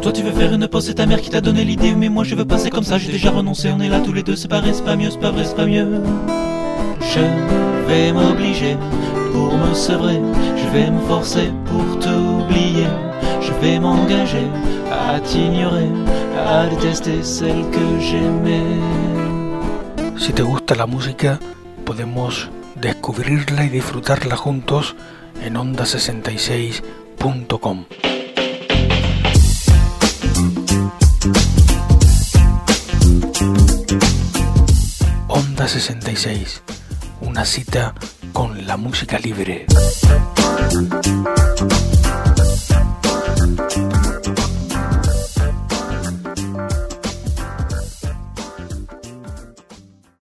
Toi tu veux faire une pause, c'est ta mère qui t'a donné l'idée, mais moi je veux passer comme ça, j'ai déjà renoncé, on est là tous les deux, c'est pas vrai, c'est pas mieux, c'est pas vrai, c'est pas mieux. Je vais m'obliger pour me sevrer, je vais me forcer pour t'oublier, je vais m'engager à t'ignorer, à détester celle que j'aimais. Si te gusta la música, podemos descubrirla y disfrutarla juntos en onda66.com. 66, una cita con la música libre.